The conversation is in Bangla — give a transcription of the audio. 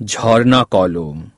ঝর্ণা কলম।